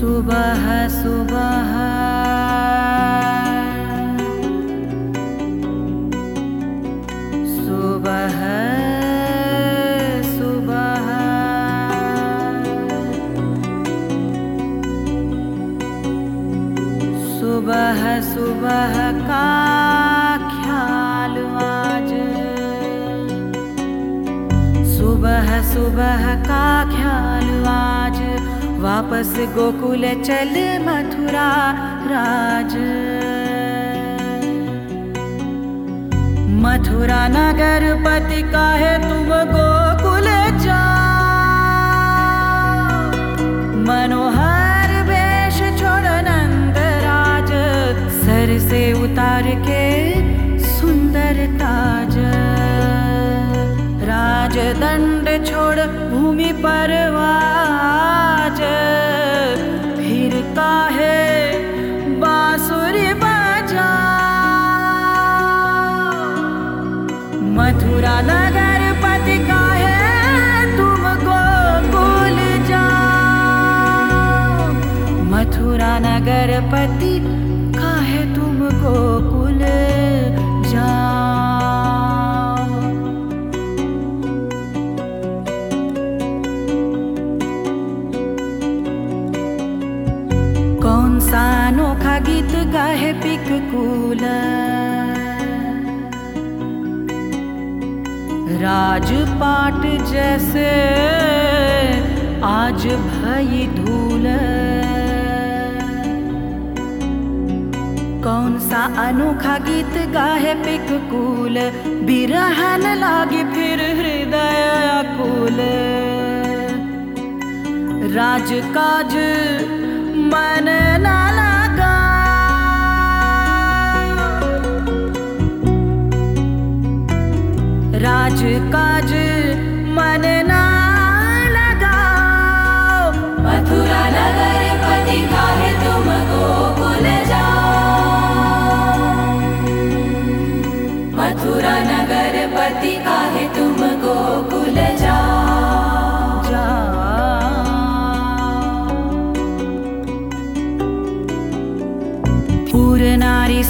सुबह सुबह। सुबह सुबह। सुबह सुबह का ख्याल आज। सुबह सुबह का ख्याल आज। वापस गोकुल चल मथुरा राज। मथुरा नगर पति का है तुम गोकुल जा मनोहर वेश छोड़ नंद राज सर से उतार के सुंदर ताज। राजदंड छोड़ भूमि पर नगर पति है तुम गोकुल कौन सा अनोखा गीत गाहे पिक कूला? राजपाट जैसे आज भई धूल। कौन सा अनोखा गीत गाहे पिक कूल? बिरहन लागे फिर हृदय अकुल राजकाज मन ना लगा। राजकाज मन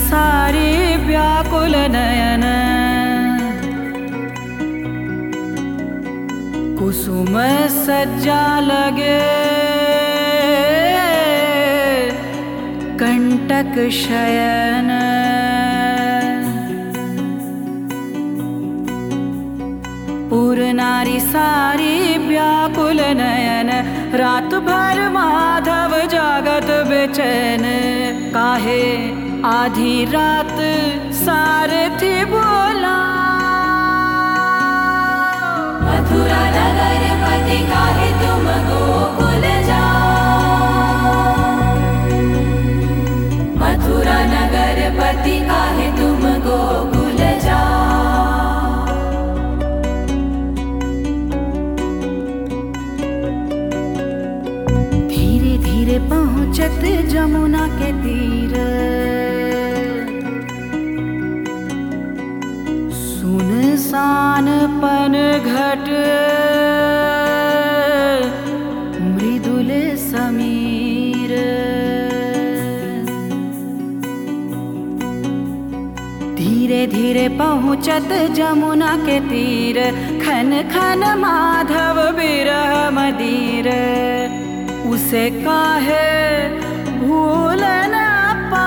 सारी व्याकुल नयन। कुसुम सज्जा लगे। कंटक शयन। पूर नारी सारी व्याकुल नयन। रात भर माधव जागत बेचैन। काहे आधी रात सारथी बोला। मथुरा नगर पति काहे तुम गोकुल मथुरा नगर पति काहे तुम गोकुल जाओ? धीरे धीरे पहुँचत जमुना के तीर। सुनसान पन घट। मृदुल समीर। धीरे धीरे पहुँचत जमुना के तीर। खन खन माधव बिरह मदीर। उसे काहे भूल न पा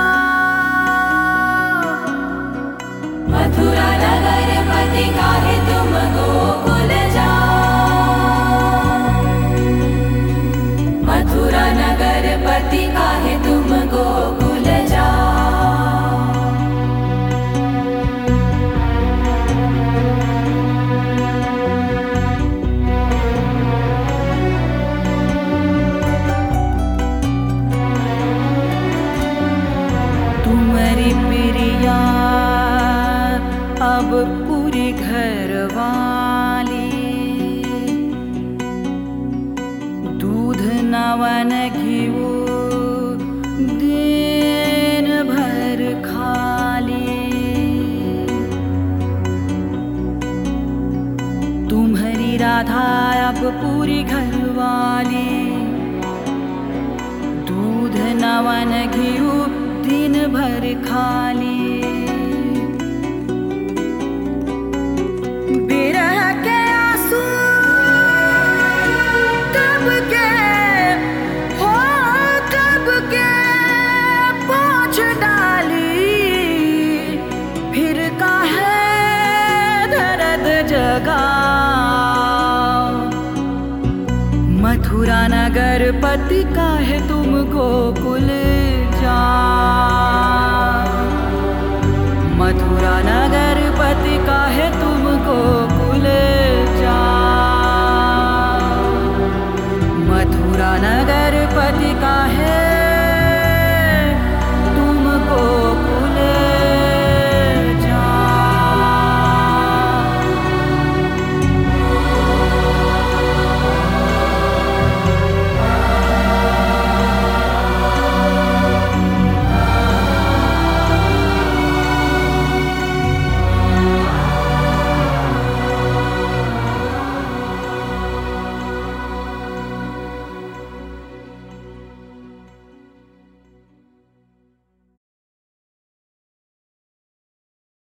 मथुरा नगर पति काहे नवन घिऊ दिन भर खाली। तुम्हारी राधा अब पूरी घर वाली। दूध नवन घिऊ दिन भर खाली। जगा मथुरा नगर पति का है तुम गोकुल